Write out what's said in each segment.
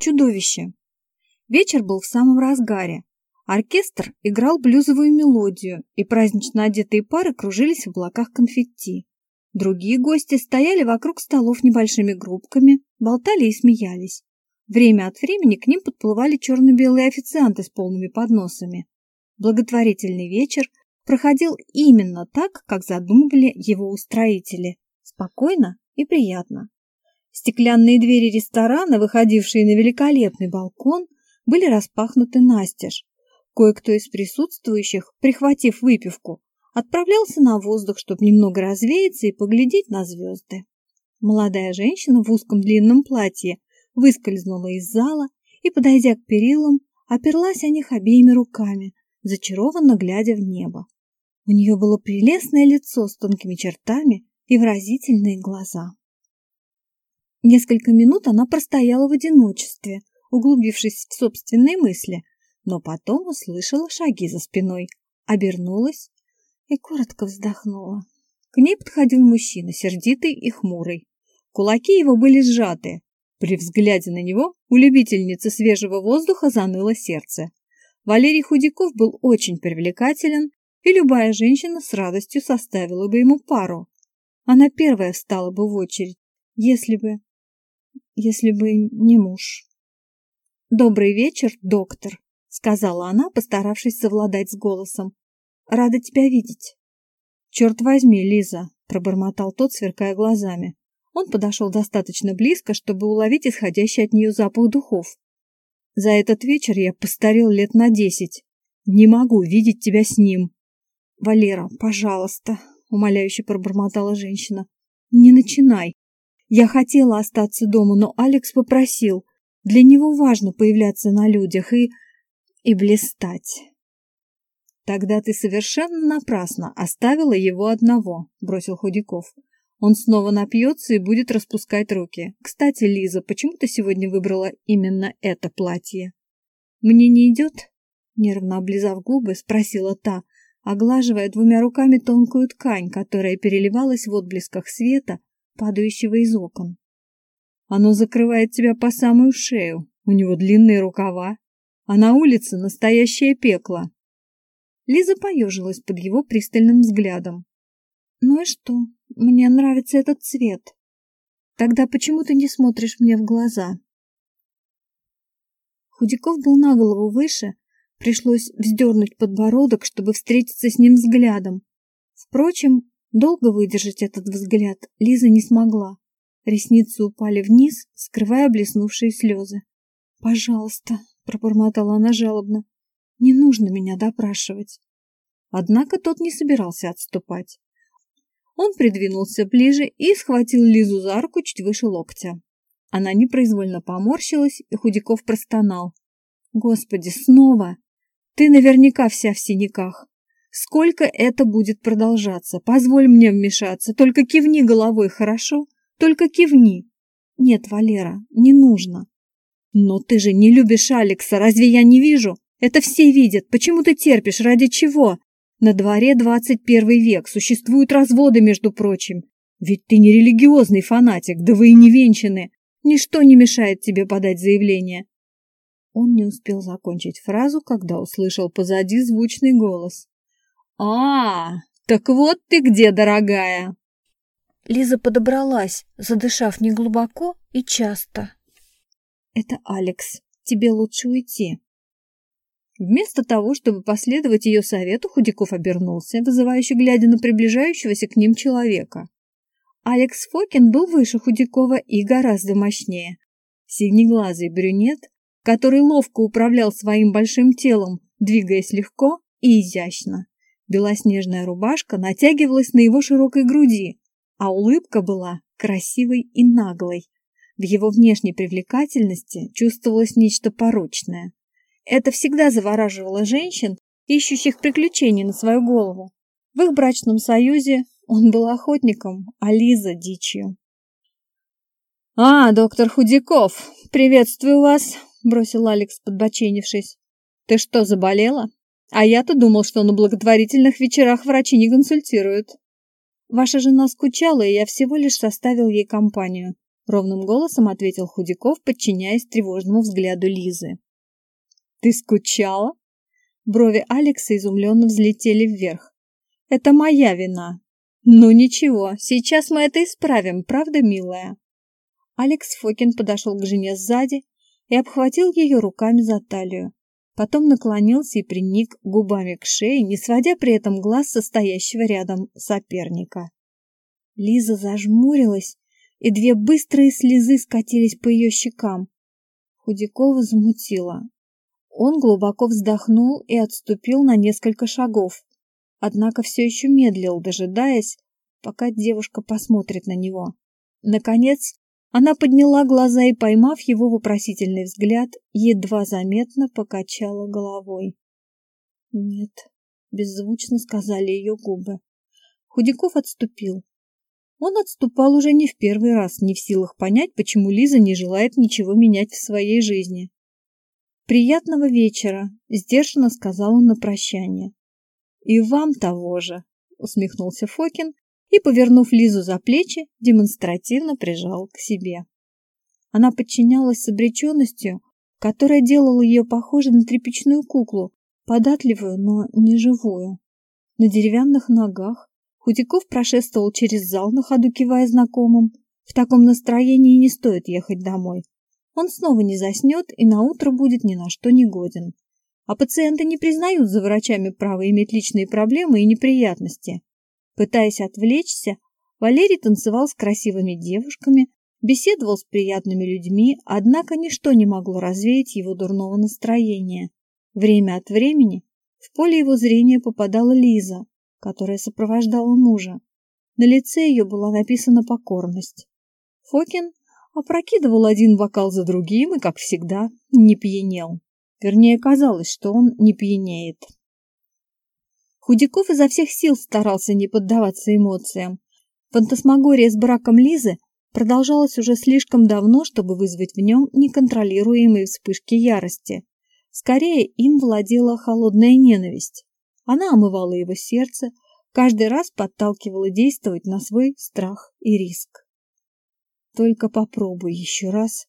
Чудовище. Вечер был в самом разгаре. Оркестр играл блюзовую мелодию, и празднично одетые пары кружились в облаках конфетти. Другие гости стояли вокруг столов небольшими группками, болтали и смеялись. Время от времени к ним подплывали черно-белые официанты с полными подносами. Благотворительный вечер проходил именно так, как задумывали его устроители. Спокойно и приятно. Стеклянные двери ресторана, выходившие на великолепный балкон, были распахнуты настежь. Кое-кто из присутствующих, прихватив выпивку, отправлялся на воздух, чтобы немного развеяться и поглядеть на звезды. Молодая женщина в узком длинном платье выскользнула из зала и, подойдя к перилам, оперлась о них обеими руками, зачарованно глядя в небо. У нее было прелестное лицо с тонкими чертами и выразительные глаза. Несколько минут она простояла в одиночестве, углубившись в собственные мысли, но потом услышала шаги за спиной, обернулась и коротко вздохнула. К ней подходил мужчина, сердитый и хмурый. Кулаки его были сжаты. При взгляде на него у любительницы свежего воздуха заныло сердце. Валерий Худяков был очень привлекателен, и любая женщина с радостью составила бы ему пару. Она первая встала бы в очередь, если бы... если бы не муж. «Добрый вечер, доктор», — сказала она, постаравшись совладать с голосом. «Рада тебя видеть». «Черт возьми, Лиза», — пробормотал тот, сверкая глазами. Он подошел достаточно близко, чтобы уловить исходящий от нее запах духов. «За этот вечер я постарел лет на десять. Не могу видеть тебя с ним». «Валера, пожалуйста», — умоляюще пробормотала женщина. «Не начинай. Я хотела остаться дома, но Алекс попросил. Для него важно появляться на людях и... и блистать. Тогда ты совершенно напрасно оставила его одного, бросил Худяков. Он снова напьется и будет распускать руки. Кстати, Лиза, почему ты сегодня выбрала именно это платье? Мне не идет? Нервно облизав губы, спросила та, оглаживая двумя руками тонкую ткань, которая переливалась в отблесках света, падающего из окон. Оно закрывает тебя по самую шею, у него длинные рукава, а на улице настоящее пекло. Лиза поежилась под его пристальным взглядом. «Ну и что? Мне нравится этот цвет. Тогда почему ты не смотришь мне в глаза?» Худяков был на голову выше, пришлось вздернуть подбородок, чтобы встретиться с ним взглядом. Впрочем, долго выдержать этот взгляд Лиза не смогла. Ресницы упали вниз, скрывая блеснувшие слезы. «Пожалуйста», — пробормотала она жалобно, — «не нужно меня допрашивать». Однако тот не собирался отступать. Он придвинулся ближе и схватил Лизу за руку чуть выше локтя. Она непроизвольно поморщилась, и Худяков простонал. «Господи, снова! Ты наверняка вся в синяках. Сколько это будет продолжаться? Позволь мне вмешаться, только кивни головой, хорошо?» Только кивни. Нет, Валера, не нужно. Но ты же не любишь Алекса, разве я не вижу? Это все видят. Почему ты терпишь? Ради чего? На дворе 21 век, существуют разводы, между прочим. Ведь ты не религиозный фанатик, да вы и не венчаны. Ничто не мешает тебе подать заявление. Он не успел закончить фразу, когда услышал позади звучный голос. «А, так вот ты где, дорогая!» Лиза подобралась, задышав неглубоко и часто. «Это Алекс. Тебе лучше уйти». Вместо того, чтобы последовать ее совету, Худяков обернулся, вызывающе глядя на приближающегося к ним человека. Алекс Фокин был выше Худякова и гораздо мощнее. Синеглазый брюнет, который ловко управлял своим большим телом, двигаясь легко и изящно. Белоснежная рубашка натягивалась на его широкой груди, а улыбка была красивой и наглой. В его внешней привлекательности чувствовалось нечто порочное. Это всегда завораживало женщин, ищущих приключений на свою голову. В их брачном союзе он был охотником, а Лиза – дичью. «А, доктор Худяков, приветствую вас!» – бросил Алекс, подбоченившись. «Ты что, заболела? А я-то думал, что на благотворительных вечерах врачи не консультируют». Ваша жена скучала, и я всего лишь составил ей компанию. ровным голосом ответил Худяков, подчиняясь тревожному взгляду Лизы. Ты скучала? Брови Алекса изумленно взлетели вверх. Это моя вина. Ну ничего, сейчас мы это исправим, правда, милая? Алекс Фокин подошел к жене сзади и обхватил ее руками за талию. Потом наклонился и приник губами к шее, не сводя при этом глаз состоящего рядом соперника. Лиза зажмурилась, и две быстрые слезы скатились по ее щекам. Худякова замутила. Он глубоко вздохнул и отступил на несколько шагов, однако все еще медлил, дожидаясь, пока девушка посмотрит на него. Наконец, она подняла глаза и, поймав его вопросительный взгляд, едва заметно покачала головой. «Нет», — беззвучно сказали ее губы. Худяков отступил. Он отступал уже не в первый раз, не в силах понять, почему Лиза не желает ничего менять в своей жизни. «Приятного вечера», — сдержанно сказал он на прощание. «И вам того же», — усмехнулся Фокин и, повернув Лизу за плечи, демонстративно прижал к себе. Она подчинялась с обреченностью, которая делала ее похожей на тряпичную куклу, податливую, но не живую. На деревянных ногах Худяков прошествовал через зал, на ходу кивая знакомым. В таком настроении не стоит ехать домой. Он снова не заснет и на утро будет ни на что не годен. А пациенты не признают за врачами право иметь личные проблемы и неприятности. Пытаясь отвлечься, Валерий танцевал с красивыми девушками, беседовал с приятными людьми, однако ничто не могло развеять его дурного настроения. Время от времени в поле его зрения попадала Лиза, которая сопровождала мужа. На лице ее была написана покорность. Фокин опрокидывал один бокал за другим и, как всегда, не пьянел. Вернее, казалось, что он не пьянеет. Худяков изо всех сил старался не поддаваться эмоциям. Фантасмагория с браком Лизы продолжалась уже слишком давно, чтобы вызвать в нем неконтролируемые вспышки ярости. Скорее, им владела холодная ненависть. Она омывала его сердце, каждый раз подталкивала действовать на свой страх и риск. Только попробуй еще раз,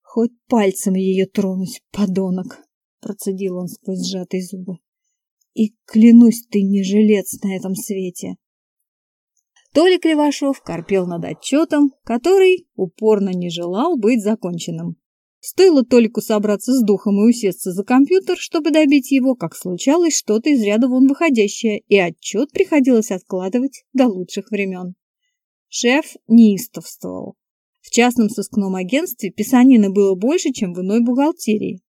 хоть пальцем ее тронуть, подонок, процедил он сквозь сжатые зубы. И клянусь, ты не жилец на этом свете. Толик Кривошов корпел над отчетом, который упорно не желал быть законченным. Стоило Толику собраться с духом и усесться за компьютер, чтобы добить его, как случалось что-то из ряда вон выходящее, и отчет приходилось откладывать до лучших времен. Шеф неистовствовал. В частном сыскном агентстве писанина было больше, чем в иной бухгалтерии.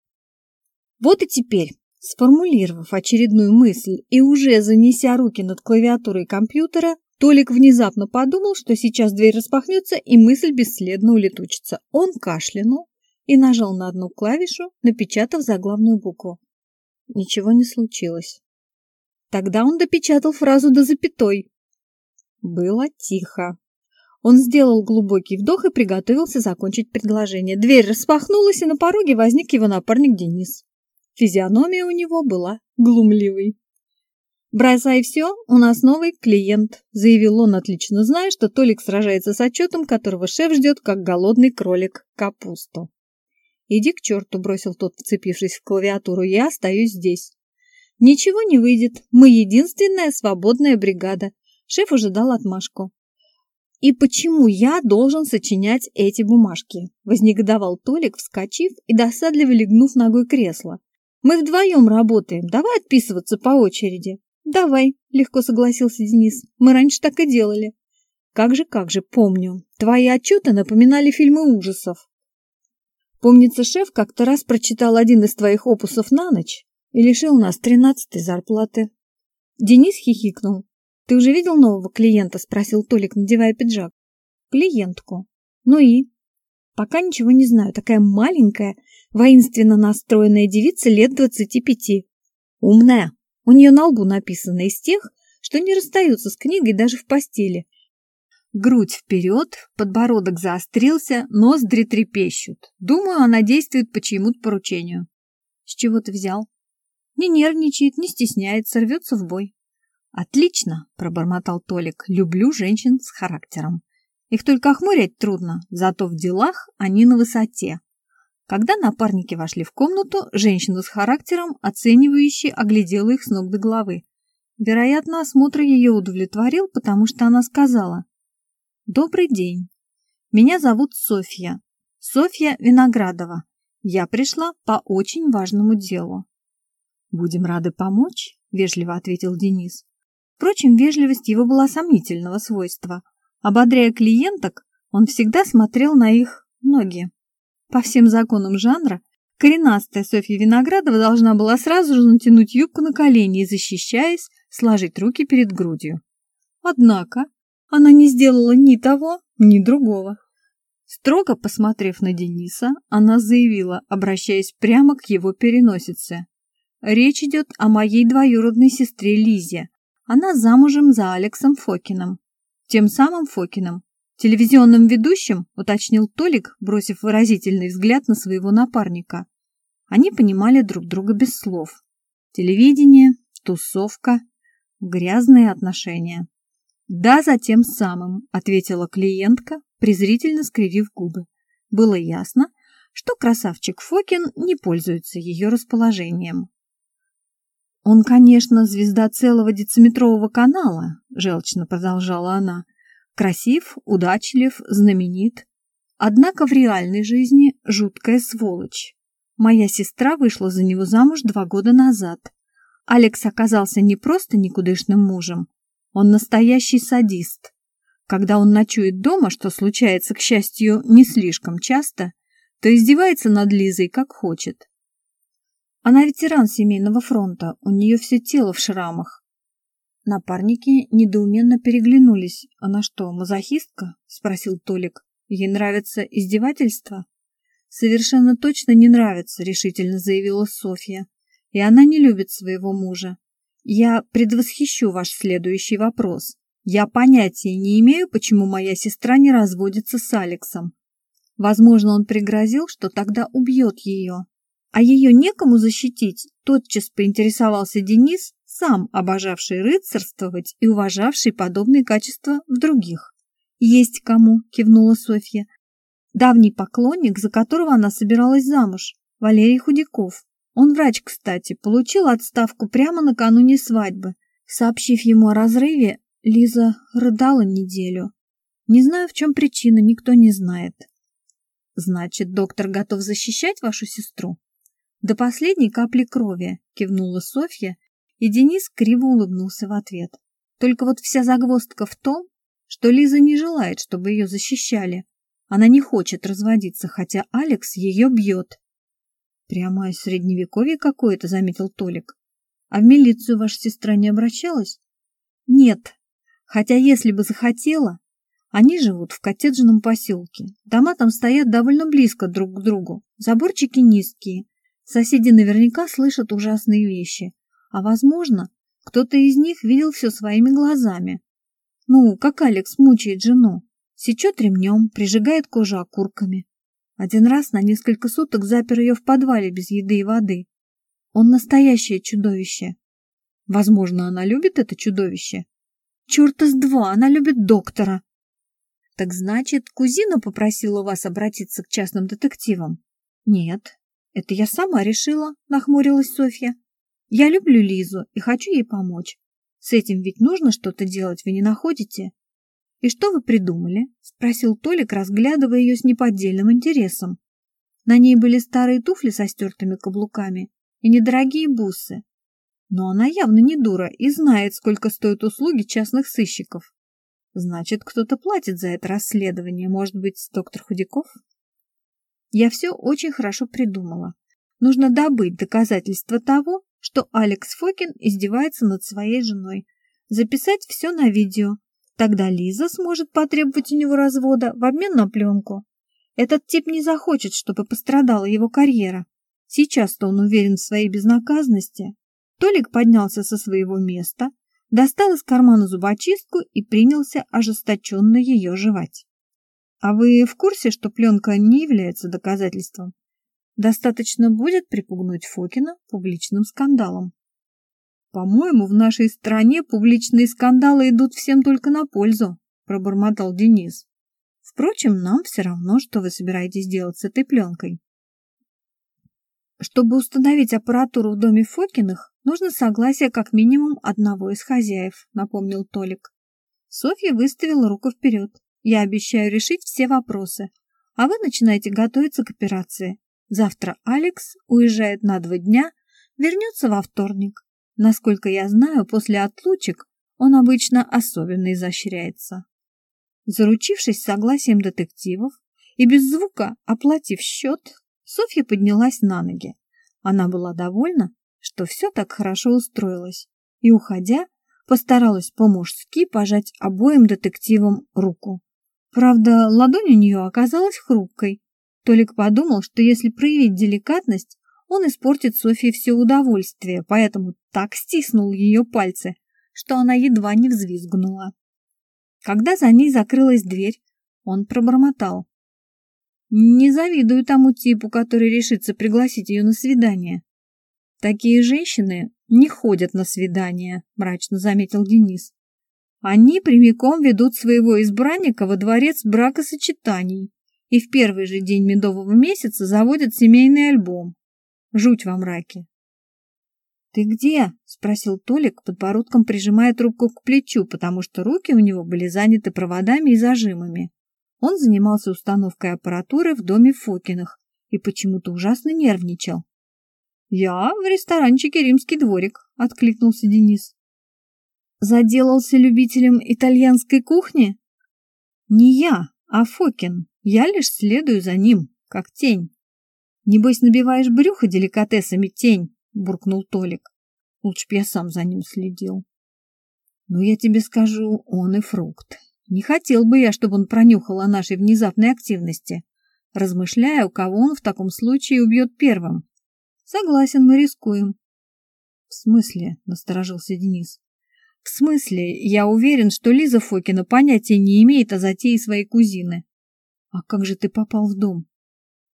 Вот и теперь Сформулировав очередную мысль и уже занеся руки над клавиатурой компьютера, Толик внезапно подумал, что сейчас дверь распахнется и мысль бесследно улетучится. Он кашлянул и нажал на одну клавишу, напечатав заглавную букву. Ничего не случилось. Тогда он допечатал фразу до запятой. Было тихо. Он сделал глубокий вдох и приготовился закончить предложение. Дверь распахнулась, и на пороге возник его напарник Денис. Физиономия у него была глумливой. «Бросай все, у нас новый клиент», — заявил он, отлично зная, что Толик сражается с отчетом, которого шеф ждет, как голодный кролик, капусту. «Иди к черту», — бросил тот, вцепившись в клавиатуру, — «я остаюсь здесь». «Ничего не выйдет, мы единственная свободная бригада». Шеф уже дал отмашку. «И почему я должен сочинять эти бумажки?» — вознегодовал Толик, вскочив и досадливо легнув ногой кресло. Мы вдвоем работаем, давай отписываться по очереди. Давай, легко согласился Денис. Мы раньше так и делали. Как же, как же, помню. Твои отчеты напоминали фильмы ужасов. Помнится, шеф как-то раз прочитал один из твоих опусов на ночь и лишил нас тринадцатой зарплаты. Денис хихикнул. Ты уже видел нового клиента? Спросил Толик, надевая пиджак. Клиентку. Ну и? Пока ничего не знаю. Такая маленькая, воинственно настроенная девица лет двадцати пяти. Умная. У нее на лбу написано из тех, что не расстаются с книгой даже в постели. Грудь вперед, подбородок заострился, ноздри трепещут. Думаю, она действует по чьему-то поручению. С чего ты взял? Не нервничает, не стесняется, рвется в бой. Отлично, пробормотал Толик. Люблю женщин с характером. Их только охмурять трудно, зато в делах они на высоте. Когда напарники вошли в комнату, женщина с характером, оценивающей, оглядела их с ног до головы. Вероятно, осмотр ее удовлетворил, потому что она сказала «Добрый день. Меня зовут Софья. Софья Виноградова. Я пришла по очень важному делу». «Будем рады помочь», — вежливо ответил Денис. Впрочем, вежливость его была сомнительного свойства. Ободряя клиенток, он всегда смотрел на их ноги. По всем законам жанра, коренастая Софья Виноградова должна была сразу же натянуть юбку на колени и, защищаясь, сложить руки перед грудью. Однако она не сделала ни того, ни другого. Строго посмотрев на Дениса, она заявила, обращаясь прямо к его переносице. «Речь идет о моей двоюродной сестре Лизе. Она замужем за Алексом Фокиным. Тем самым Фокиным, телевизионным ведущим, уточнил Толик, бросив выразительный взгляд на своего напарника. Они понимали друг друга без слов. Телевидение, тусовка, грязные отношения. «Да, за тем самым», — ответила клиентка, презрительно скривив губы. Было ясно, что красавчик Фокин не пользуется ее расположением. «Он, конечно, звезда целого дециметрового канала», — желчно продолжала она. «Красив, удачлив, знаменит. Однако в реальной жизни жуткая сволочь. Моя сестра вышла за него замуж два года назад. Алекс оказался не просто никудышным мужем, он настоящий садист. Когда он ночует дома, что случается, к счастью, не слишком часто, то издевается над Лизой как хочет. Она ветеран семейного фронта, у нее все тело в шрамах. Напарники недоуменно переглянулись. «Она что, мазохистка?» – спросил Толик. «Ей нравится издевательство?» «Совершенно точно не нравится», – решительно заявила Софья. «И она не любит своего мужа. Я предвосхищу ваш следующий вопрос. Я понятия не имею, почему моя сестра не разводится с Алексом. Возможно, он пригрозил, что тогда убьет ее. А ее некому защитить, тотчас поинтересовался Денис, сам обожавший рыцарствовать и уважавший подобные качества в других. «Есть кому», — кивнула Софья. «Давний поклонник, за которого она собиралась замуж, Валерий Худяков. Он врач, кстати, получил отставку прямо накануне свадьбы. Сообщив ему о разрыве, Лиза рыдала неделю. Не знаю, в чем причина, никто не знает. Значит, доктор готов защищать вашу сестру? До последней капли крови, кивнула Софья, и Денис криво улыбнулся в ответ. Только вот вся загвоздка в том, что Лиза не желает, чтобы ее защищали. Она не хочет разводиться, хотя Алекс ее бьет. Прямо из средневековья какое-то, заметил Толик. А в милицию ваша сестра не обращалась? Нет. Хотя если бы захотела, они живут в коттеджном поселке. Дома там стоят довольно близко друг к другу. Заборчики низкие. Соседи наверняка слышат ужасные вещи, а, возможно, кто-то из них видел все своими глазами. Ну, как Алекс мучает жену, сечет ремнем, прижигает кожу окурками. Один раз на несколько суток запер ее в подвале без еды и воды. Он настоящее чудовище. Возможно, она любит это чудовище. Черта с два, она любит доктора. Так значит, кузина попросила вас обратиться к частным детективам? Нет, «Это я сама решила», — нахмурилась Софья. «Я люблю Лизу и хочу ей помочь. С этим ведь нужно что-то делать, вы не находите?» «И что вы придумали?» — спросил Толик, разглядывая ее с неподдельным интересом. На ней были старые туфли со стертыми каблуками и недорогие бусы. Но она явно не дура и знает, сколько стоят услуги частных сыщиков. Значит, кто-то платит за это расследование. Может быть, доктор Худяков? Я все очень хорошо придумала. Нужно добыть доказательства того, что Алекс Фокин издевается над своей женой. Записать все на видео. Тогда Лиза сможет потребовать у него развода в обмен на пленку. Этот тип не захочет, чтобы пострадала его карьера. Сейчас-то он уверен в своей безнаказанности. Толик поднялся со своего места, достал из кармана зубочистку и принялся ожесточенно ее жевать. А вы в курсе, что пленка не является доказательством? Достаточно будет припугнуть Фокина публичным скандалом. По-моему, в нашей стране публичные скандалы идут всем только на пользу, пробормотал Денис. Впрочем, нам все равно, что вы собираетесь делать с этой пленкой. Чтобы установить аппаратуру в доме Фокиных, нужно согласие как минимум одного из хозяев, напомнил Толик. Софья выставила руку вперед. Я обещаю решить все вопросы, а вы начинаете готовиться к операции. Завтра Алекс уезжает на два дня, вернется во вторник. Насколько я знаю, после отлучек он обычно особенно изощряется. Заручившись согласием детективов и без звука оплатив счет, Софья поднялась на ноги. Она была довольна, что все так хорошо устроилось, и, уходя, постаралась по-мужски пожать обоим детективам руку. Правда, ладонь у нее оказалась хрупкой. Толик подумал, что если проявить деликатность, он испортит Софье все удовольствие, поэтому так стиснул ее пальцы, что она едва не взвизгнула. Когда за ней закрылась дверь, он пробормотал. Не завидую тому типу, который решится пригласить ее на свидание. Такие женщины не ходят на свидания, мрачно заметил Денис. Они прямиком ведут своего избранника во дворец бракосочетаний и в первый же день медового месяца заводят семейный альбом. Жуть во мраке. «Ты где?» — спросил Толик, подбородком прижимая трубку к плечу, потому что руки у него были заняты проводами и зажимами. Он занимался установкой аппаратуры в доме Фокиных и почему-то ужасно нервничал. «Я в ресторанчике «Римский дворик», — откликнулся Денис. «Заделался любителем итальянской кухни?» «Не я, а Фокин. Я лишь следую за ним, как тень». «Небось, набиваешь брюхо деликатесами, тень?» буркнул Толик. Лучше б я сам за ним следил. Но я тебе скажу, он и фрукт. Не хотел бы я, чтобы он пронюхал о нашей внезапной активности, размышляя, у кого он в таком случае убьет первым. Согласен, мы рискуем. В смысле? Насторожился Денис. В смысле, я уверен, что Лиза Фокина понятия не имеет о затее своей кузины. А как же ты попал в дом?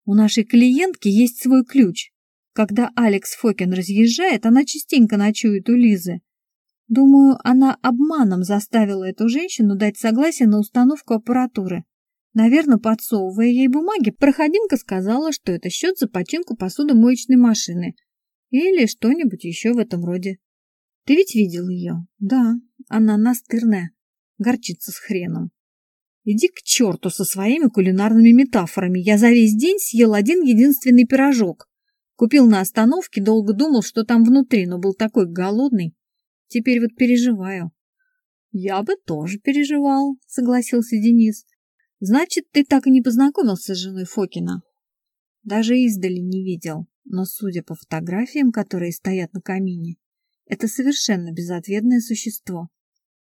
У нашей клиентки есть свой ключ. Когда Алекс Фокин разъезжает, она частенько ночует у Лизы. Думаю, она обманом заставила эту женщину дать согласие на установку аппаратуры. Наверное, подсовывая ей бумаги, проходимка сказала, что это счет за починку посудомоечной машины. Или что-нибудь еще в этом роде. Ты ведь видел ее? Да, она настырная. Горчится с хреном. Иди к черту со своими кулинарными метафорами. Я за весь день съел один единственный пирожок. Купил на остановке, долго думал, что там внутри, но был такой голодный. Теперь вот переживаю. Я бы тоже переживал, согласился Денис. Значит, ты так и не познакомился с женой Фокина? Даже издали не видел, но, судя по фотографиям, которые стоят на камине, это совершенно безответное существо.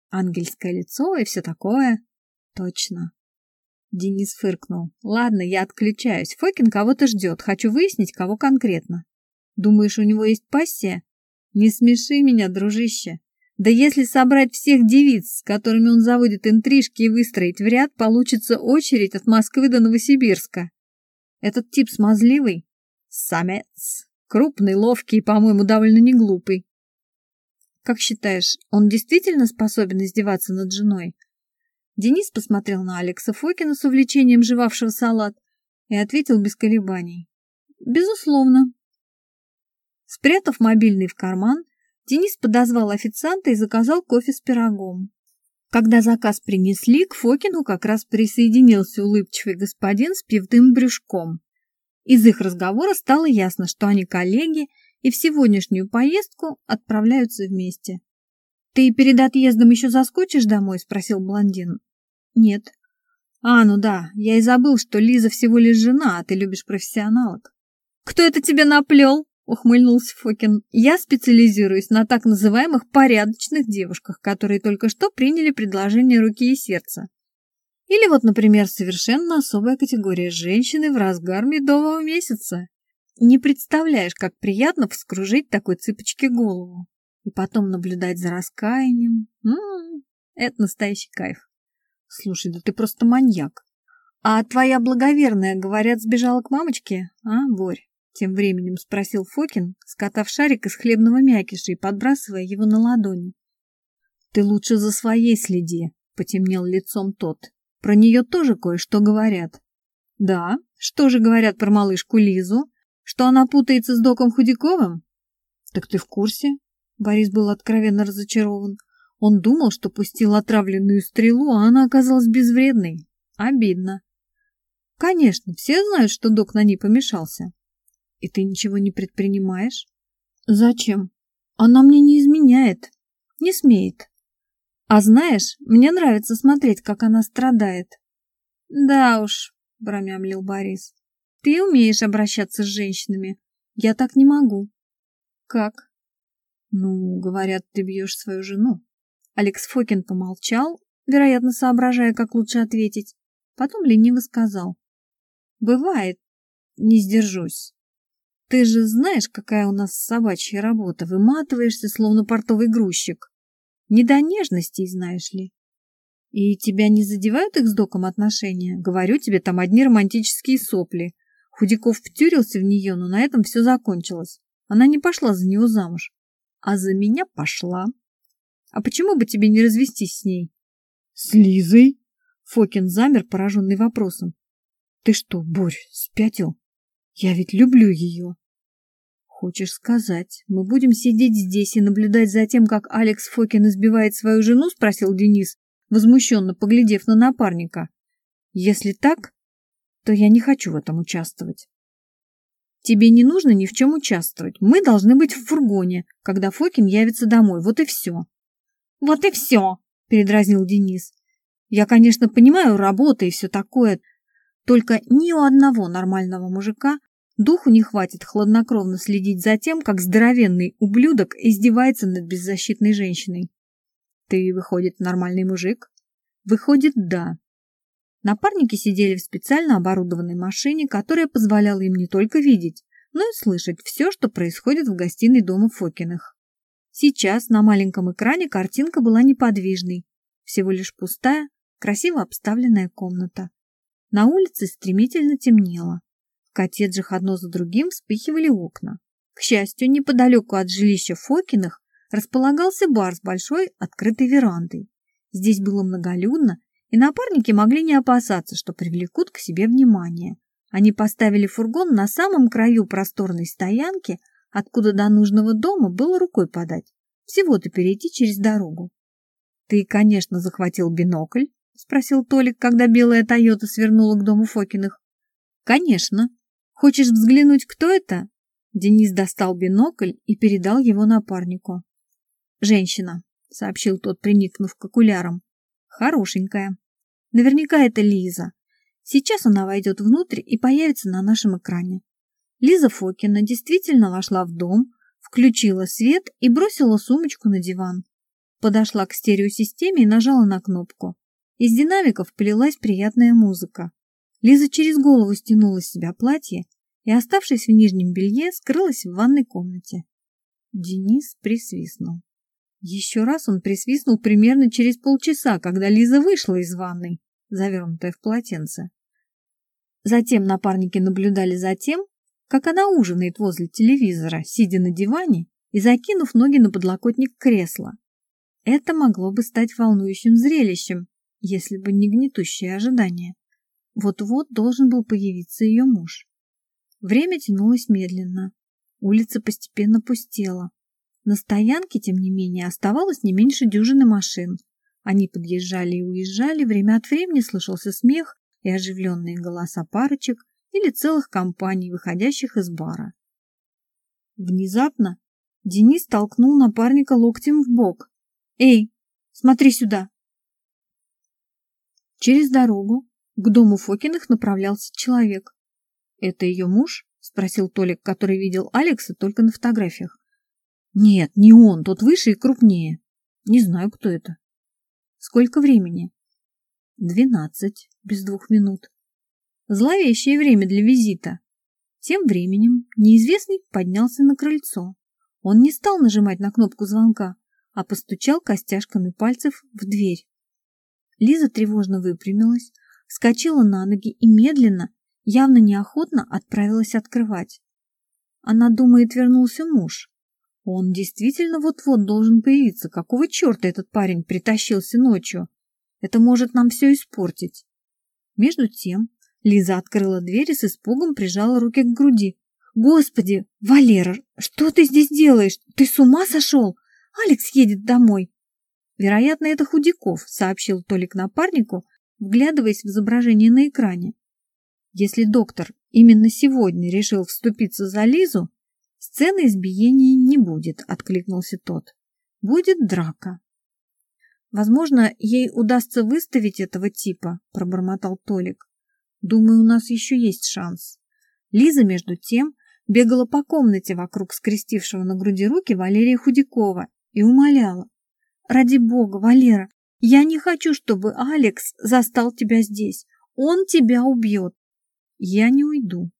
Ангельское лицо и все такое. Точно. Денис фыркнул. «Ладно, я отключаюсь. Фокин кого-то ждет. Хочу выяснить, кого конкретно. Думаешь, у него есть пассия? Не смеши меня, дружище. Да если собрать всех девиц, с которыми он заводит интрижки и выстроить в ряд, получится очередь от Москвы до Новосибирска. Этот тип смазливый? Самец. Крупный, ловкий и, по-моему, довольно неглупый. Как считаешь, он действительно способен издеваться над женой? Денис посмотрел на Алекса Фокина с увлечением жевавшего салат и ответил без колебаний. «Безусловно». Спрятав мобильный в карман, Денис подозвал официанта и заказал кофе с пирогом. Когда заказ принесли, к Фокину как раз присоединился улыбчивый господин с пивным брюшком. Из их разговора стало ясно, что они коллеги и в сегодняшнюю поездку отправляются вместе. «Ты перед отъездом еще заскочишь домой?» – спросил блондин. «Нет». «А, ну да, я и забыл, что Лиза всего лишь жена, а ты любишь профессионалок». «Кто это тебе наплел?» – ухмыльнулся Фокин. «Я специализируюсь на так называемых порядочных девушках, которые только что приняли предложение руки и сердца. Или вот, например, совершенно особая категория женщины в разгар медового месяца. Не представляешь, как приятно вскружить такой цыпочке голову и потом наблюдать за раскаянием. М -м -м, это настоящий кайф. Слушай, да ты просто маньяк. А твоя благоверная, говорят, сбежала к мамочке, а, Борь? Тем временем спросил Фокин, скатав шарик из хлебного мякиша и подбрасывая его на ладони. Ты лучше за своей следи, потемнел лицом тот. Про нее тоже кое-что говорят. Да, что же говорят про малышку Лизу? Что она путается с доком Худяковым? Так ты в курсе? Борис был откровенно разочарован. Он думал, что пустил отравленную стрелу, а она оказалась безвредной. Обидно. Конечно, все знают, что док на ней помешался. И ты ничего не предпринимаешь? Зачем? Она мне не изменяет. Не смеет. А знаешь, мне нравится смотреть, как она страдает. Да уж, промямлил Борис. Ты умеешь обращаться с женщинами. Я так не могу. Как? Ну, говорят, ты бьешь свою жену. Алекс Фокин помолчал, вероятно, соображая, как лучше ответить. Потом лениво сказал. Бывает, не сдержусь. Ты же знаешь, какая у нас собачья работа. Выматываешься, словно портовый грузчик. Не до нежностей, знаешь ли. И тебя не задевают их с доком отношения? Говорю тебе, там одни романтические сопли. Худяков втюрился в нее, но на этом все закончилось. Она не пошла за него замуж. А за меня пошла. А почему бы тебе не развестись с ней? С Лизой? Фокин замер, пораженный вопросом. Ты что, Борь, спятил? Я ведь люблю ее. Хочешь сказать, мы будем сидеть здесь и наблюдать за тем, как Алекс Фокин избивает свою жену? Спросил Денис, возмущенно поглядев на напарника. Если так, то я не хочу в этом участвовать. Тебе не нужно ни в чем участвовать. Мы должны быть в фургоне, когда Фокин явится домой. Вот и все. Вот и все, передразнил Денис. Я, конечно, понимаю, работа и все такое, только ни у одного нормального мужика духу не хватит хладнокровно следить за тем, как здоровенный ублюдок издевается над беззащитной женщиной. Ты, выходит, нормальный мужик? Выходит, да. Напарники сидели в специально оборудованной машине, которая позволяла им не только видеть, но и слышать все, что происходит в гостиной дома Фокиных. Сейчас на маленьком экране картинка была неподвижной, всего лишь пустая, красиво обставленная комната. На улице стремительно темнело. В коттеджах одно за другим вспыхивали окна. К счастью, неподалеку от жилища Фокиных располагался бар с большой открытой верандой. Здесь было многолюдно, и напарники могли не опасаться, что привлекут к себе внимание. Они поставили фургон на самом краю просторной стоянки, откуда до нужного дома было рукой подать. Всего-то перейти через дорогу. Ты, конечно, захватил бинокль, — спросил Толик, когда белая Тойота свернула к дому Фокиных. «Конечно. Хочешь взглянуть, кто это?» Денис достал бинокль и передал его напарнику. «Женщина», — сообщил тот, приникнув к окулярам. «Хорошенькая. Наверняка это Лиза. Сейчас она войдет внутрь и появится на нашем экране». Лиза Фокина действительно вошла в дом, включила свет и бросила сумочку на диван. Подошла к стереосистеме и нажала на кнопку. Из динамиков полилась приятная музыка. Лиза через голову стянула с себя платье и, оставшись в нижнем белье, скрылась в ванной комнате. Денис присвистнул. Еще раз он присвистнул примерно через полчаса, когда Лиза вышла из ванной, завернутая в полотенце. Затем напарники наблюдали за тем, как она ужинает возле телевизора, сидя на диване и закинув ноги на подлокотник кресла. Это могло бы стать волнующим зрелищем, если бы не гнетущее ожидание. Вот-вот должен был появиться ее муж. Время тянулось медленно. Улица постепенно пустела. На стоянке, тем не менее, оставалось не меньше дюжины машин. Они подъезжали и уезжали, время от времени слышался смех и оживленные голоса парочек или целых компаний, выходящих из бара. Внезапно Денис толкнул напарника локтем в бок. «Эй, смотри сюда!» Через дорогу к дому Фокиных направлялся человек. «Это ее муж?» — спросил Толик, который видел Алекса только на фотографиях. «Нет, не он, тот выше и крупнее. Не знаю, кто это». «Сколько времени?» «Двенадцать, без двух минут». Зловещее время для визита. Тем временем неизвестный поднялся на крыльцо. Он не стал нажимать на кнопку звонка, а постучал костяшками пальцев в дверь. Лиза тревожно выпрямилась, вскочила на ноги и медленно, явно неохотно отправилась открывать. Она думает, вернулся муж. Он действительно вот-вот должен появиться. Какого черта этот парень притащился ночью? Это может нам все испортить. Между тем Лиза открыла дверь и с испугом прижала руки к груди. «Господи, Валера, что ты здесь делаешь? Ты с ума сошел? Алекс едет домой!» «Вероятно, это Худяков», — сообщил Толик напарнику, вглядываясь в изображение на экране. Если доктор именно сегодня решил вступиться за Лизу, сцены избиения не будет, откликнулся тот. Будет драка. Возможно, ей удастся выставить этого типа, пробормотал Толик. Думаю, у нас еще есть шанс. Лиза, между тем, бегала по комнате вокруг скрестившего на груди руки Валерия Худякова и умоляла. «Ради бога, Валера, я не хочу, чтобы Алекс застал тебя здесь. Он тебя убьет. Я не уйду.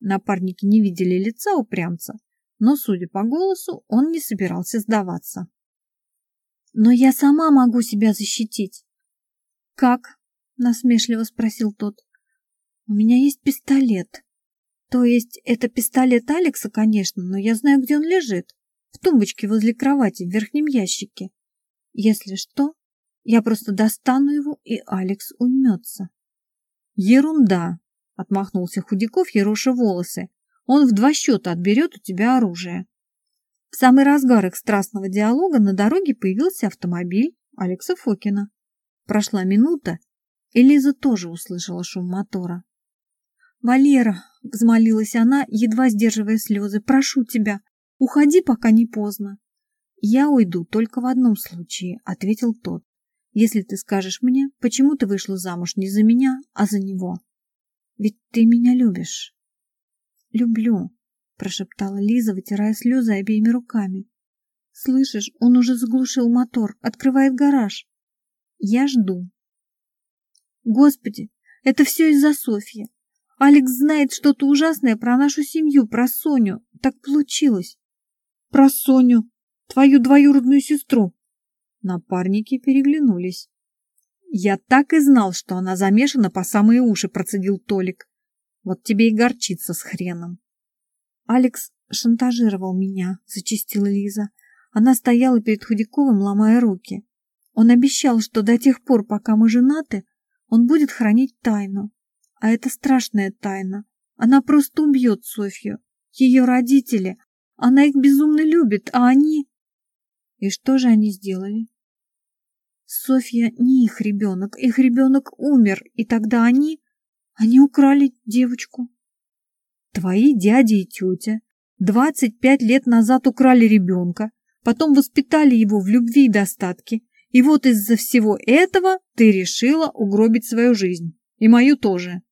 Напарники не видели лица упрямца, но, судя по голосу, он не собирался сдаваться. Но я сама могу себя защитить. Как? Насмешливо спросил тот. У меня есть пистолет. То есть это пистолет Алекса, конечно, но я знаю, где он лежит. В тумбочке возле кровати, в верхнем ящике. Если что, я просто достану его, и Алекс уймется. Ерунда, отмахнулся Худяков, ероша волосы. Он в два счета отберет у тебя оружие. В самый разгар их страстного диалога на дороге появился автомобиль Алекса Фокина. Прошла минута, и Лиза тоже услышала шум мотора. «Валера!» — взмолилась она, едва сдерживая слезы. «Прошу тебя, уходи, пока не поздно». «Я уйду только в одном случае», — ответил тот если ты скажешь мне, почему ты вышла замуж не за меня, а за него. Ведь ты меня любишь. Люблю, прошептала Лиза, вытирая слезы обеими руками. Слышишь, он уже заглушил мотор, открывает гараж. Я жду. Господи, это все из-за Софьи. Алекс знает что-то ужасное про нашу семью, про Соню. Так получилось. Про Соню, твою двоюродную сестру. Напарники переглянулись. «Я так и знал, что она замешана по самые уши», — процедил Толик. «Вот тебе и горчица с хреном». «Алекс шантажировал меня», — зачистила Лиза. Она стояла перед Худяковым, ломая руки. Он обещал, что до тех пор, пока мы женаты, он будет хранить тайну. А это страшная тайна. Она просто убьет Софью. Ее родители. Она их безумно любит, а они... И что же они сделали? Софья не их ребенок, их ребенок умер, и тогда они... Они украли девочку. Твои дядя и тетя двадцать пять лет назад украли ребенка, потом воспитали его в любви и достатке, и вот из-за всего этого ты решила угробить свою жизнь. И мою тоже.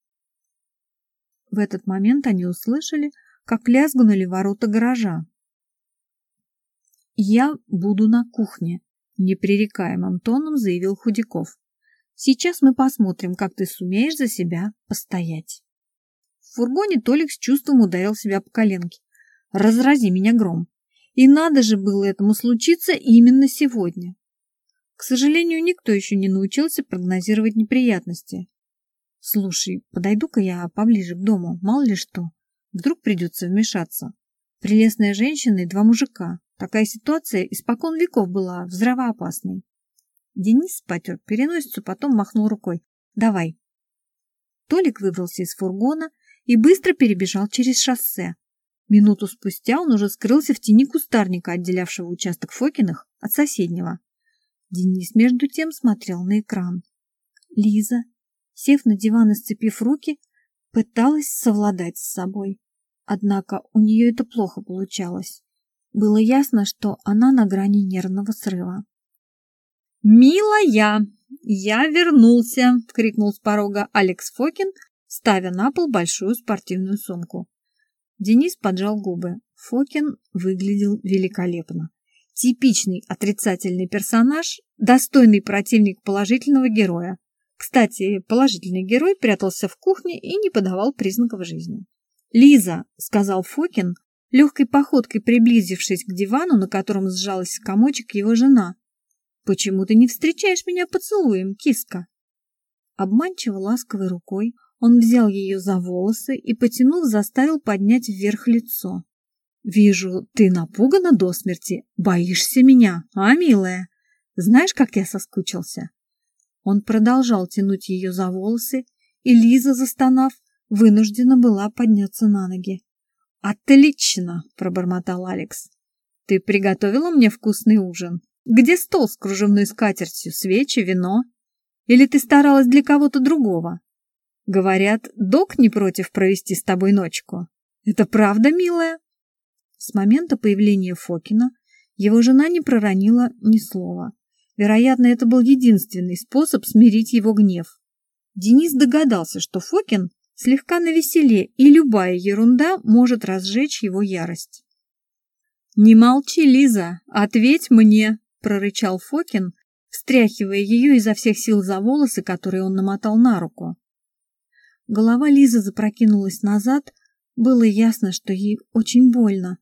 В этот момент они услышали, как лязгнули ворота гаража. «Я буду на кухне», непререкаемым тоном заявил Худяков. Сейчас мы посмотрим, как ты сумеешь за себя постоять. В фургоне Толик с чувством ударил себя по коленке. Разрази меня гром. И надо же было этому случиться именно сегодня. К сожалению, никто еще не научился прогнозировать неприятности. Слушай, подойду-ка я поближе к дому, мало ли что. Вдруг придется вмешаться. Прелестная женщина и два мужика. Такая ситуация испокон веков была взрывоопасной. Денис потер переносицу, потом махнул рукой. «Давай». Толик выбрался из фургона и быстро перебежал через шоссе. Минуту спустя он уже скрылся в тени кустарника, отделявшего участок Фокиных от соседнего. Денис, между тем, смотрел на экран. Лиза, сев на диван и сцепив руки, пыталась совладать с собой. Однако у нее это плохо получалось. Было ясно, что она на грани нервного срыва. «Милая, я вернулся!» — крикнул с порога Алекс Фокин, ставя на пол большую спортивную сумку. Денис поджал губы. Фокин выглядел великолепно. Типичный отрицательный персонаж, достойный противник положительного героя. Кстати, положительный герой прятался в кухне и не подавал признаков жизни. «Лиза», — сказал Фокин, легкой походкой приблизившись к дивану, на котором сжалась в комочек его жена. «Почему ты не встречаешь меня поцелуем, киска?» Обманчиво ласковой рукой он взял ее за волосы и, потянув, заставил поднять вверх лицо. «Вижу, ты напугана до смерти. Боишься меня, а, милая? Знаешь, как я соскучился?» Он продолжал тянуть ее за волосы, и Лиза, застонав, вынуждена была подняться на ноги. «Отлично!» — пробормотал Алекс. «Ты приготовила мне вкусный ужин? Где стол с кружевной скатертью, свечи, вино? Или ты старалась для кого-то другого? Говорят, док не против провести с тобой ночку. Это правда, милая?» С момента появления Фокина его жена не проронила ни слова. Вероятно, это был единственный способ смирить его гнев. Денис догадался, что Фокин слегка навеселе, и любая ерунда может разжечь его ярость. «Не молчи, Лиза, ответь мне!» — прорычал Фокин, встряхивая ее изо всех сил за волосы, которые он намотал на руку. Голова Лизы запрокинулась назад, было ясно, что ей очень больно.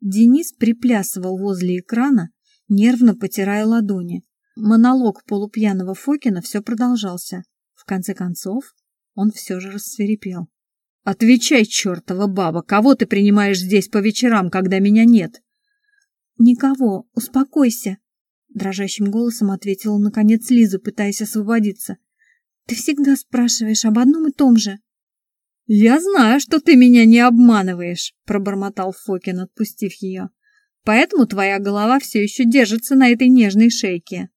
Денис приплясывал возле экрана, нервно потирая ладони. Монолог полупьяного Фокина все продолжался. В конце концов, он все же рассверепел. «Отвечай, чертова баба! Кого ты принимаешь здесь по вечерам, когда меня нет?» «Никого. Успокойся!» Дрожащим голосом ответила наконец Лиза, пытаясь освободиться. «Ты всегда спрашиваешь об одном и том же». «Я знаю, что ты меня не обманываешь», — пробормотал Фокин, отпустив ее. «Поэтому твоя голова все еще держится на этой нежной шейке».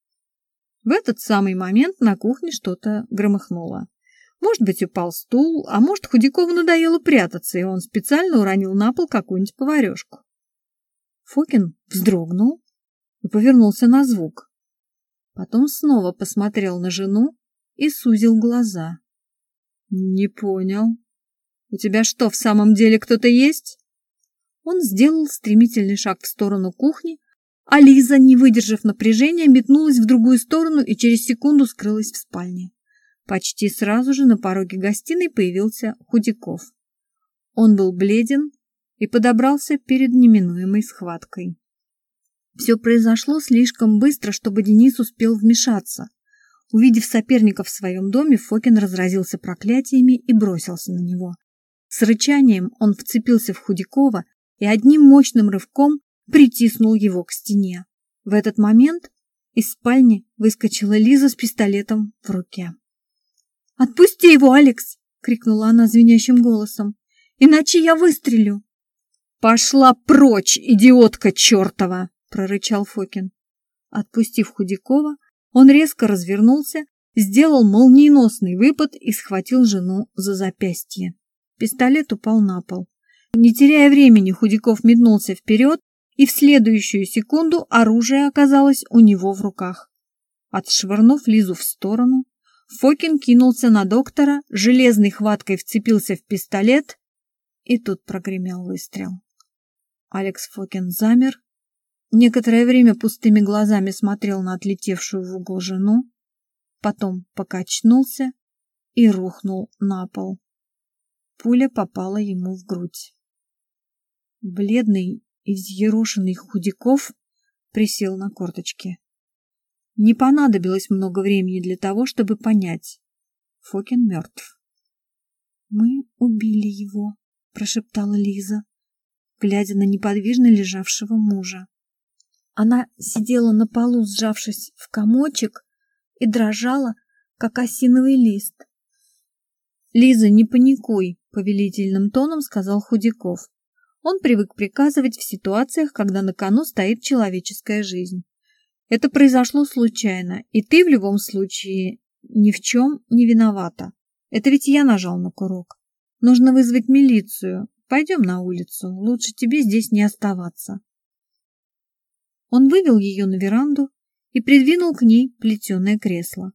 В этот самый момент на кухне что-то громыхнуло. Может быть, упал стул, а может, Худякову надоело прятаться, и он специально уронил на пол какую-нибудь поварешку. Фокин вздрогнул и повернулся на звук. Потом снова посмотрел на жену и сузил глаза. «Не понял», «У тебя что, в самом деле кто-то есть?» Он сделал стремительный шаг в сторону кухни, а Лиза, не выдержав напряжения, метнулась в другую сторону и через секунду скрылась в спальне. Почти сразу же на пороге гостиной появился Худяков. Он был бледен и подобрался перед неминуемой схваткой. Все произошло слишком быстро, чтобы Денис успел вмешаться. Увидев соперника в своем доме, Фокин разразился проклятиями и бросился на него. С рычанием он вцепился в Худякова и одним мощным рывком притиснул его к стене. В этот момент из спальни выскочила Лиза с пистолетом в руке. «Отпусти его, Алекс!» — крикнула она звенящим голосом. «Иначе я выстрелю!» «Пошла прочь, идиотка чертова!» — прорычал Фокин. Отпустив Худякова, он резко развернулся, сделал молниеносный выпад и схватил жену за запястье. Пистолет упал на пол. Не теряя времени, Худяков метнулся вперед, и в следующую секунду оружие оказалось у него в руках. Отшвырнув Лизу в сторону, Фокин кинулся на доктора, железной хваткой вцепился в пистолет, и тут прогремел выстрел. Алекс Фокин замер, некоторое время пустыми глазами смотрел на отлетевшую в угол жену, потом покачнулся и рухнул на пол. Пуля попала ему в грудь. Бледный и взъерошенный Худяков присел на корточки. Не понадобилось много времени для того, чтобы понять. Фокин мертв. «Мы убили его», — прошептала Лиза, глядя на неподвижно лежавшего мужа. Она сидела на полу, сжавшись в комочек, и дрожала, как осиновый лист. «Лиза, не паникуй», — повелительным тоном сказал Худяков. Он привык приказывать в ситуациях, когда на кону стоит человеческая жизнь. Это произошло случайно, и ты в любом случае ни в чем не виновата. Это ведь я нажал на курок. Нужно вызвать милицию. Пойдем на улицу. Лучше тебе здесь не оставаться. Он вывел ее на веранду и придвинул к ней плетеное кресло.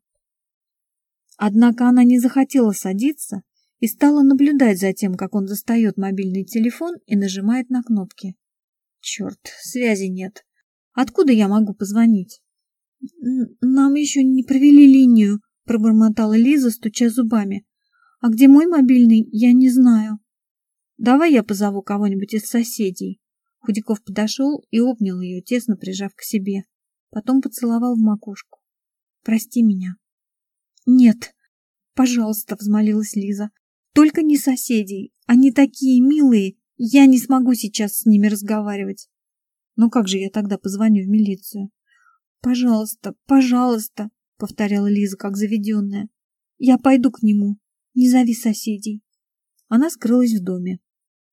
Однако она не захотела садиться и стала наблюдать за тем, как он достает мобильный телефон и нажимает на кнопки. Черт, связи нет. Откуда я могу позвонить? Нам еще не провели линию, пробормотала Лиза, стуча зубами. А где мой мобильный, я не знаю. Давай я позову кого-нибудь из соседей. Худяков подошел и обнял ее, тесно прижав к себе. Потом поцеловал в макушку. Прости меня. «Нет, пожалуйста», — взмолилась Лиза. «Только не соседей. Они такие милые. Я не смогу сейчас с ними разговаривать». «Ну как же я тогда позвоню в милицию?» «Пожалуйста, пожалуйста», — повторяла Лиза, как заведенная. «Я пойду к нему. Не зови соседей. Она скрылась в доме.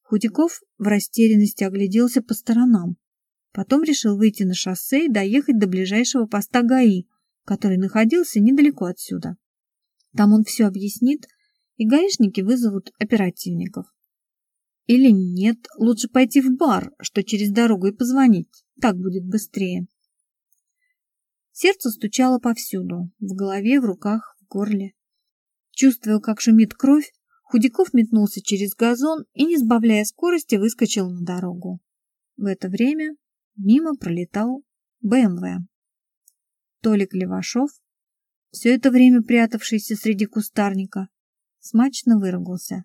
Худяков в растерянности огляделся по сторонам. Потом решил выйти на шоссе и доехать до ближайшего поста ГАИ, который находился недалеко отсюда. Там он все объяснит, и гаишники вызовут оперативников. Или нет, лучше пойти в бар, что через дорогу и позвонить. Так будет быстрее. Сердце стучало повсюду, в голове, в руках, в горле. Чувствуя, как шумит кровь, Худяков метнулся через газон и, не сбавляя скорости, выскочил на дорогу. В это время мимо пролетал БМВ. Толик Левашов, все это время прятавшийся среди кустарника, смачно выругался.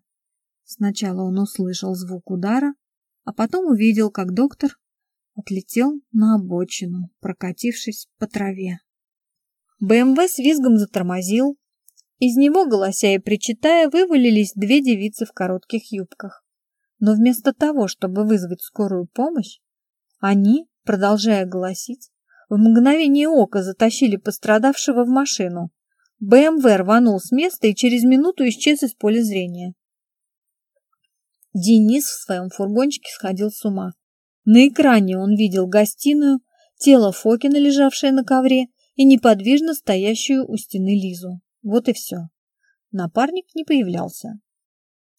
Сначала он услышал звук удара, а потом увидел, как доктор отлетел на обочину, прокатившись по траве. БМВ с визгом затормозил. Из него, голося и причитая, вывалились две девицы в коротких юбках. Но вместо того, чтобы вызвать скорую помощь, они, продолжая голосить, в мгновение ока затащили пострадавшего в машину. БМВ рванул с места и через минуту исчез из поля зрения. Денис в своем фургончике сходил с ума. На экране он видел гостиную, тело Фокина, лежавшее на ковре, и неподвижно стоящую у стены Лизу. Вот и все. Напарник не появлялся.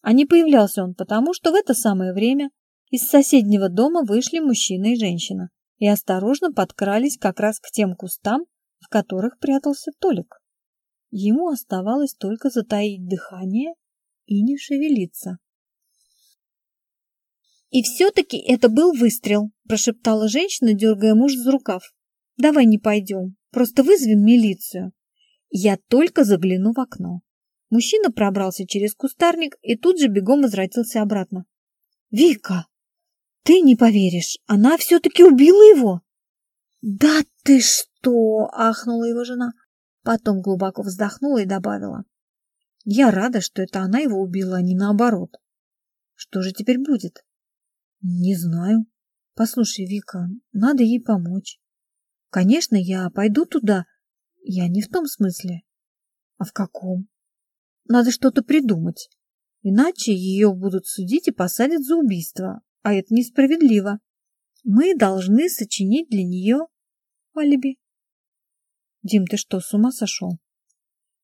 А не появлялся он потому, что в это самое время из соседнего дома вышли мужчина и женщина и осторожно подкрались как раз к тем кустам, в которых прятался Толик. Ему оставалось только затаить дыхание и не шевелиться. «И все-таки это был выстрел», – прошептала женщина, дергая муж за рукав. «Давай не пойдем, просто вызовем милицию». Я только загляну в окно. Мужчина пробрался через кустарник и тут же бегом возвратился обратно. «Вика, ты не поверишь, она все-таки убила его!» «Да ты что!» – ахнула его жена. Потом глубоко вздохнула и добавила. «Я рада, что это она его убила, а не наоборот. Что же теперь будет?» Не знаю. Послушай, Вика, надо ей помочь. Конечно, я пойду туда. Я не в том смысле. А в каком? Надо что-то придумать. Иначе ее будут судить и посадят за убийство. А это несправедливо. Мы должны сочинить для нее алиби. Дим, ты что, с ума сошел?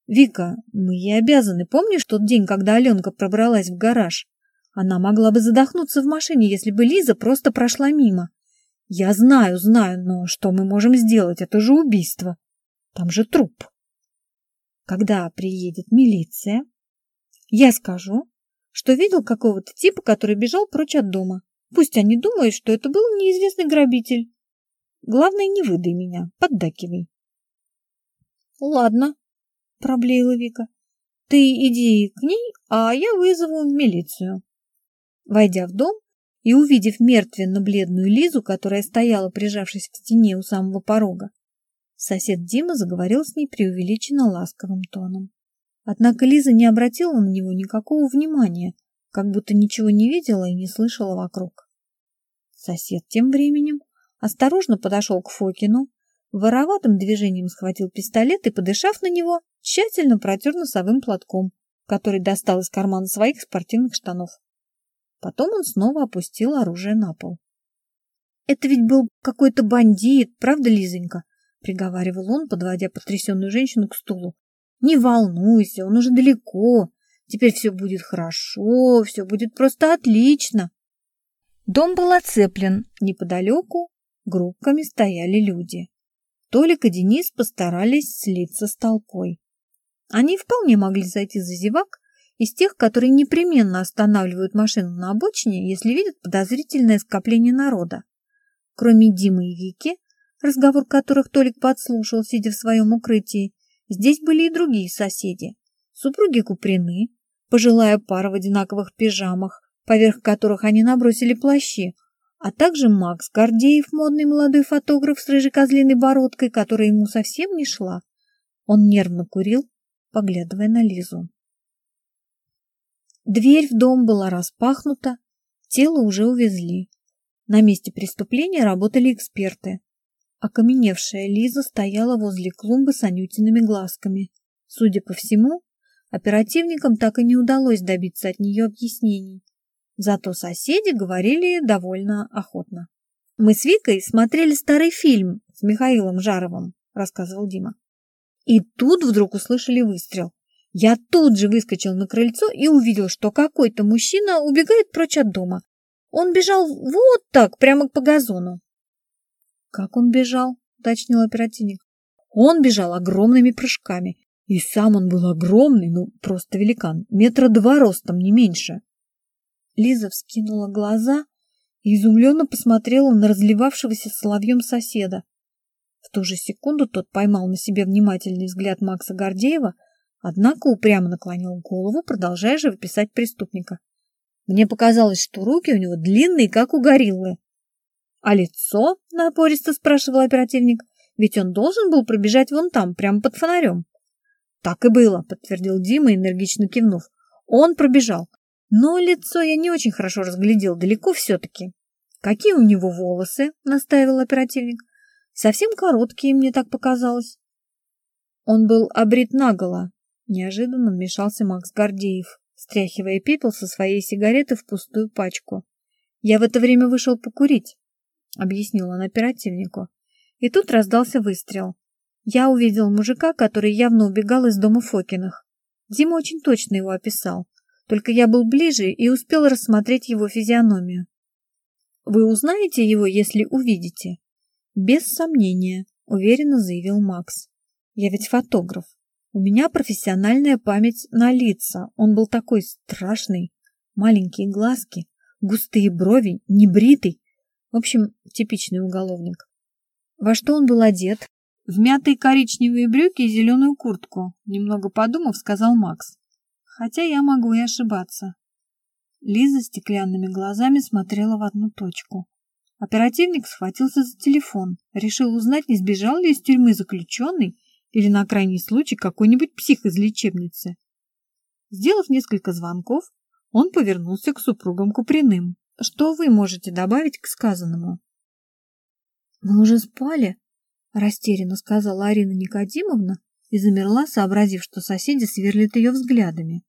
Вика, мы ей обязаны. Помнишь тот день, когда Аленка пробралась в гараж? Она могла бы задохнуться в машине, если бы Лиза просто прошла мимо. Я знаю, знаю, но что мы можем сделать? Это же убийство. Там же труп. Когда приедет милиция, я скажу, что видел какого-то типа, который бежал прочь от дома. Пусть они думают, что это был неизвестный грабитель. Главное, не выдай меня, поддакивай. Ладно, проблеяла Вика. Ты иди к ней, а я вызову милицию. Войдя в дом и увидев мертвенно-бледную Лизу, которая стояла, прижавшись к стене у самого порога, сосед Дима заговорил с ней преувеличенно ласковым тоном. Однако Лиза не обратила на него никакого внимания, как будто ничего не видела и не слышала вокруг. Сосед тем временем осторожно подошел к Фокину, вороватым движением схватил пистолет и, подышав на него, тщательно протер носовым платком, который достал из кармана своих спортивных штанов. Потом он снова опустил оружие на пол. «Это ведь был какой-то бандит, правда, Лизонька?» — приговаривал он, подводя потрясенную женщину к стулу. «Не волнуйся, он уже далеко. Теперь все будет хорошо, все будет просто отлично». Дом был оцеплен. Неподалеку группками стояли люди. Толик и Денис постарались слиться с толпой. Они вполне могли зайти за зевак из тех, которые непременно останавливают машину на обочине, если видят подозрительное скопление народа. Кроме Димы и Вики, разговор которых Толик подслушал, сидя в своем укрытии, здесь были и другие соседи. Супруги Куприны, пожилая пара в одинаковых пижамах, поверх которых они набросили плащи, а также Макс Гордеев, модный молодой фотограф с рыжей козлиной бородкой, которая ему совсем не шла. Он нервно курил, поглядывая на Лизу. Дверь в дом была распахнута, тело уже увезли. На месте преступления работали эксперты. Окаменевшая Лиза стояла возле клумбы с анютиными глазками. Судя по всему, Оперативникам так и не удалось добиться от нее объяснений. Зато соседи говорили довольно охотно. «Мы с Викой смотрели старый фильм с Михаилом Жаровым», — рассказывал Дима. И тут вдруг услышали выстрел. Я тут же выскочил на крыльцо и увидел, что какой-то мужчина убегает прочь от дома. Он бежал вот так, прямо по газону. «Как он бежал?» — уточнил оперативник. Он бежал огромными прыжками. И сам он был огромный, ну, просто великан, метра два ростом, не меньше. Лиза вскинула глаза и изумленно посмотрела на разливавшегося соловьем соседа. В ту же секунду тот поймал на себе внимательный взгляд Макса Гордеева, однако упрямо наклонил голову, продолжая же выписать преступника. Мне показалось, что руки у него длинные, как у гориллы. — А лицо? — напористо спрашивал оперативник. — Ведь он должен был пробежать вон там, прямо под фонарем. — Так и было, — подтвердил Дима, энергично кивнув. Он пробежал. Но лицо я не очень хорошо разглядел, далеко все-таки. — Какие у него волосы? — настаивал оперативник. — Совсем короткие, мне так показалось. Он был обрит наголо. Неожиданно вмешался Макс Гордеев, стряхивая пепел со своей сигареты в пустую пачку. Я в это время вышел покурить. — объяснил он оперативнику. И тут раздался выстрел. Я увидел мужика, который явно убегал из дома Фокиных. Дима очень точно его описал. Только я был ближе и успел рассмотреть его физиономию. «Вы узнаете его, если увидите?» «Без сомнения», — уверенно заявил Макс. «Я ведь фотограф. У меня профессиональная память на лица. Он был такой страшный. Маленькие глазки, густые брови, небритый, в общем, типичный уголовник. Во что он был одет? В мятые коричневые брюки и зеленую куртку, немного подумав, сказал Макс. Хотя я могу и ошибаться. Лиза стеклянными глазами смотрела в одну точку. Оперативник схватился за телефон, решил узнать, не сбежал ли из тюрьмы заключенный или на крайний случай какой-нибудь псих из лечебницы. Сделав несколько звонков, он повернулся к супругам Куприным. Что вы можете добавить к сказанному? Мы уже спали, растерянно сказала Арина Никодимовна и замерла, сообразив, что соседи сверлят ее взглядами.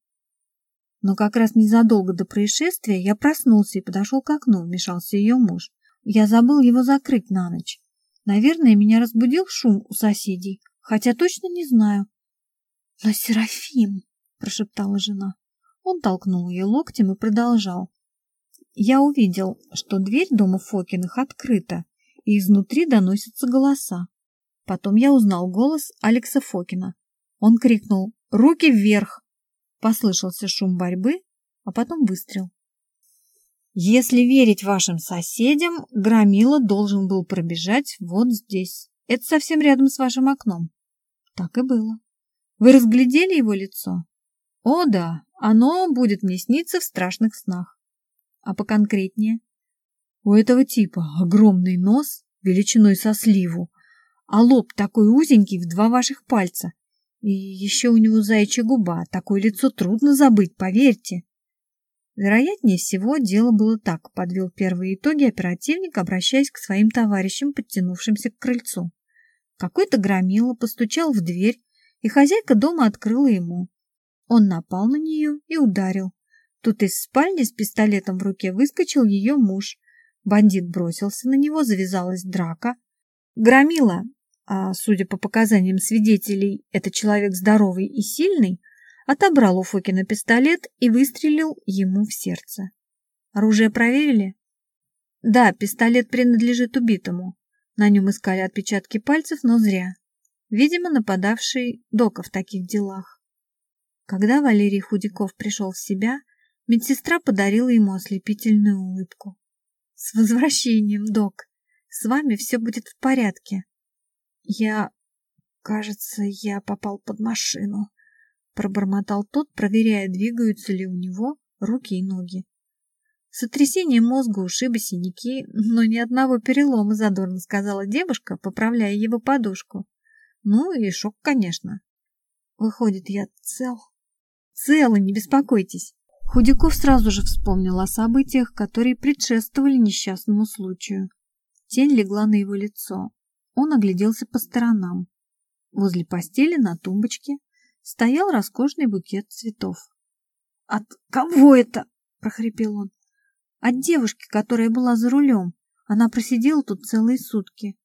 Но как раз незадолго до происшествия я проснулся и подошел к окну, вмешался ее муж. Я забыл его закрыть на ночь. Наверное, меня разбудил шум у соседей, хотя точно не знаю. — Но Серафим, — прошептала жена. Он толкнул ее локтем и продолжал. Я увидел, что дверь дома Фокиных открыта, и изнутри доносятся голоса. Потом я узнал голос Алекса Фокина. Он крикнул «Руки вверх!». Послышался шум борьбы, а потом выстрел. Если верить вашим соседям, Громила должен был пробежать вот здесь. Это совсем рядом с вашим окном. Так и было. Вы разглядели его лицо? О да, оно будет мне сниться в страшных снах. А поконкретнее? У этого типа огромный нос величиной со сливу, а лоб такой узенький в два ваших пальца. И еще у него заячья губа, такое лицо трудно забыть, поверьте. Вероятнее всего, дело было так, подвел первые итоги оперативник, обращаясь к своим товарищам, подтянувшимся к крыльцу. Какой-то громила постучал в дверь, и хозяйка дома открыла ему. Он напал на нее и ударил. Тут из спальни с пистолетом в руке выскочил ее муж. Бандит бросился на него, завязалась драка. Громила, а судя по показаниям свидетелей, это человек здоровый и сильный, отобрал у Фокина пистолет и выстрелил ему в сердце. Оружие проверили? Да, пистолет принадлежит убитому. На нем искали отпечатки пальцев, но зря. Видимо, нападавший дока в таких делах. Когда Валерий Худяков пришел в себя, Медсестра подарила ему ослепительную улыбку. «С возвращением, док! С вами все будет в порядке!» «Я... кажется, я попал под машину», — пробормотал тот, проверяя, двигаются ли у него руки и ноги. Сотрясение мозга, ушибы, синяки, но ни одного перелома, задорно сказала девушка, поправляя его подушку. Ну и шок, конечно. Выходит, я цел. Целы, не беспокойтесь. Худяков сразу же вспомнил о событиях, которые предшествовали несчастному случаю. Тень легла на его лицо. Он огляделся по сторонам. Возле постели на тумбочке стоял роскошный букет цветов. «От кого это?» — прохрипел он. «От девушки, которая была за рулем. Она просидела тут целые сутки.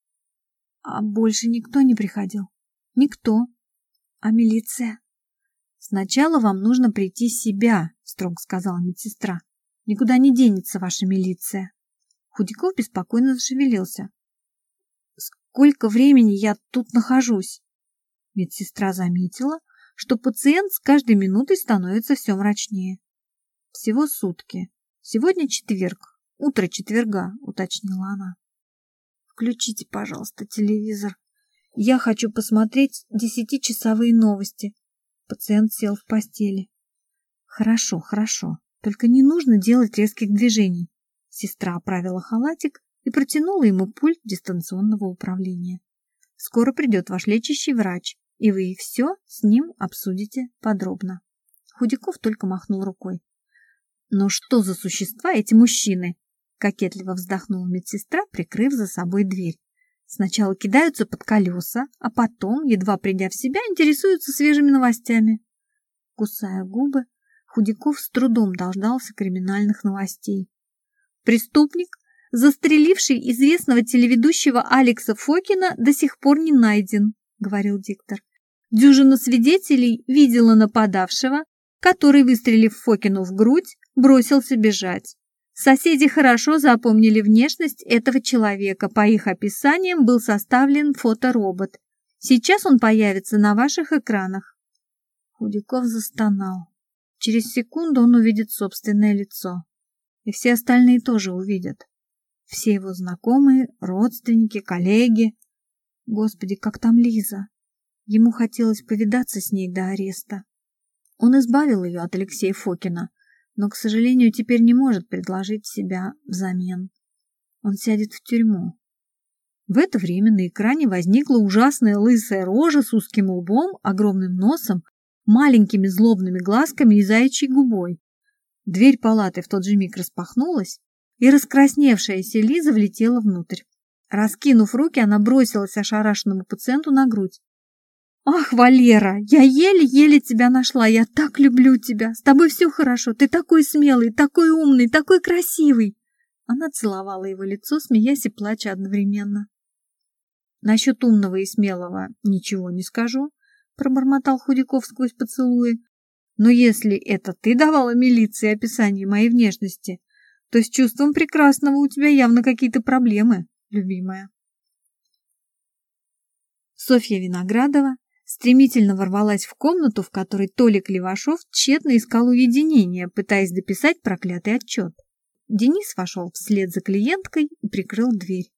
А больше никто не приходил. Никто. А милиция? Сначала вам нужно прийти себя, строго сказала медсестра. Никуда не денется ваша милиция. Худяков беспокойно зашевелился. Сколько времени я тут нахожусь? Медсестра заметила, что пациент с каждой минутой становится все мрачнее. Всего сутки. Сегодня четверг, утро четверга, уточнила она. Включите, пожалуйста, телевизор. Я хочу посмотреть десятичасовые новости. Пациент сел в постели. Хорошо, хорошо. Только не нужно делать резких движений. Сестра оправила халатик и протянула ему пульт дистанционного управления. Скоро придет ваш лечащий врач, и вы все с ним обсудите подробно. Худяков только махнул рукой. Но что за существа эти мужчины? Кокетливо вздохнула медсестра, прикрыв за собой дверь. Сначала кидаются под колеса, а потом, едва придя в себя, интересуются свежими новостями. Кусая губы, Худяков с трудом дождался криминальных новостей. Преступник, застреливший известного телеведущего Алекса Фокина, до сих пор не найден, говорил диктор. Дюжина свидетелей видела нападавшего, который, выстрелив Фокину в грудь, бросился бежать. Соседи хорошо запомнили внешность этого человека. По их описаниям был составлен фоторобот. Сейчас он появится на ваших экранах. Худяков застонал. Через секунду он увидит собственное лицо. И все остальные тоже увидят. Все его знакомые, родственники, коллеги. Господи, как там Лиза? Ему хотелось повидаться с ней до ареста. Он избавил ее от Алексея Фокина, но, к сожалению, теперь не может предложить себя взамен. Он сядет в тюрьму. В это время на экране возникла ужасная лысая рожа с узким лбом, огромным носом, маленькими злобными глазками и заячьей губой. Дверь палаты в тот же миг распахнулась, и раскрасневшаяся Лиза влетела внутрь. Раскинув руки, она бросилась ошарашенному пациенту на грудь. «Ах, Валера, я еле-еле тебя нашла, я так люблю тебя, с тобой все хорошо, ты такой смелый, такой умный, такой красивый!» Она целовала его лицо, смеясь и плача одновременно. «Насчет умного и смелого ничего не скажу», — пробормотал Худяков сквозь поцелуи. «Но если это ты давала милиции описание моей внешности, то с чувством прекрасного у тебя явно какие-то проблемы, любимая». Софья Виноградова стремительно ворвалась в комнату, в которой Толик Левашов тщетно искал уединение, пытаясь дописать проклятый отчет. Денис вошел вслед за клиенткой и прикрыл дверь.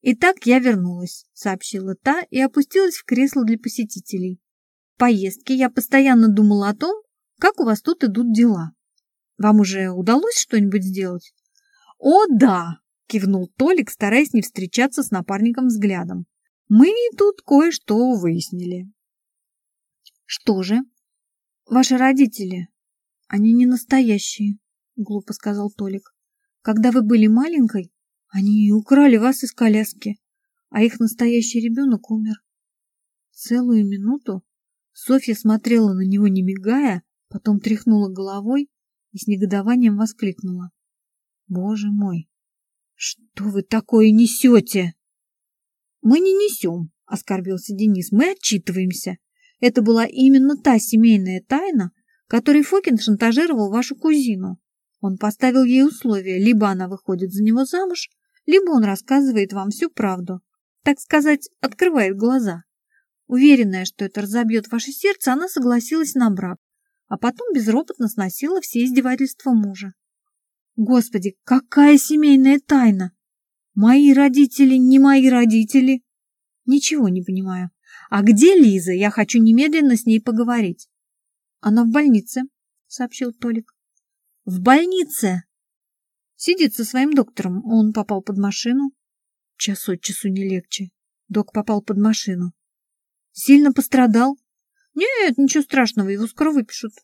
«Итак, я вернулась», — сообщила та и опустилась в кресло для посетителей. В поездке я постоянно думала о том, как у вас тут идут дела. Вам уже удалось что-нибудь сделать? «О, да!» — кивнул Толик, стараясь не встречаться с напарником взглядом. Мы тут кое-что выяснили. Что же? Ваши родители. Они не настоящие, глупо сказал Толик. Когда вы были маленькой, они украли вас из коляски, а их настоящий ребенок умер. Целую минуту Софья смотрела на него, не мигая, потом тряхнула головой и с негодованием воскликнула. «Боже мой, что вы такое несете?» «Мы не несем», — оскорбился Денис, — «мы отчитываемся. Это была именно та семейная тайна, которой Фокин шантажировал вашу кузину. Он поставил ей условие, либо она выходит за него замуж, либо он рассказывает вам всю правду. Так сказать, открывает глаза. Уверенная, что это разобьет ваше сердце, она согласилась на брак, а потом безропотно сносила все издевательства мужа. Господи, какая семейная тайна! Мои родители не мои родители. Ничего не понимаю. А где Лиза? Я хочу немедленно с ней поговорить. Она в больнице, сообщил Толик. В больнице? Сидит со своим доктором. Он попал под машину. Час от часу не легче. Док попал под машину. Сильно пострадал? Нет, ничего страшного, его скоро выпишут.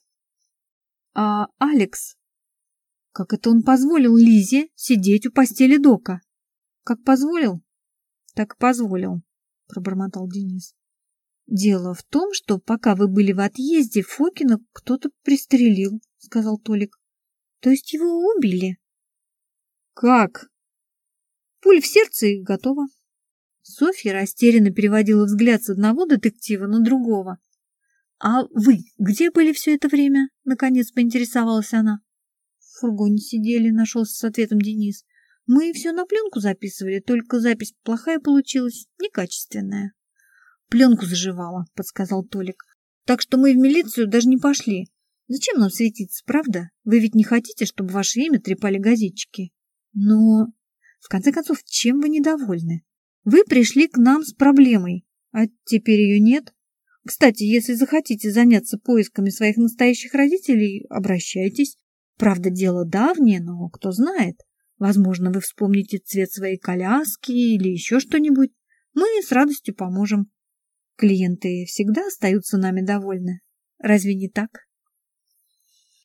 А Алекс? Как это он позволил Лизе сидеть у постели Дока? Как позволил, так и позволил, пробормотал Денис. Дело в том, что пока вы были в отъезде, Фокина кто-то пристрелил, сказал Толик. То есть его убили? Как? Пуль в сердце и готово. Софья растерянно переводила взгляд с одного детектива на другого. «А вы где были все это время?» — наконец поинтересовалась она. «В фургоне сидели», — нашелся с ответом Денис. «Мы все на пленку записывали, только запись плохая получилась, некачественная». «Пленку заживала», — подсказал Толик. «Так что мы в милицию даже не пошли. Зачем нам светиться, правда? Вы ведь не хотите, чтобы ваше имя трепали газетчики?» «Но...» «В конце концов, чем вы недовольны?» Вы пришли к нам с проблемой, а теперь ее нет. Кстати, если захотите заняться поисками своих настоящих родителей, обращайтесь. Правда, дело давнее, но кто знает. Возможно, вы вспомните цвет своей коляски или еще что-нибудь. Мы с радостью поможем. Клиенты всегда остаются нами довольны. Разве не так?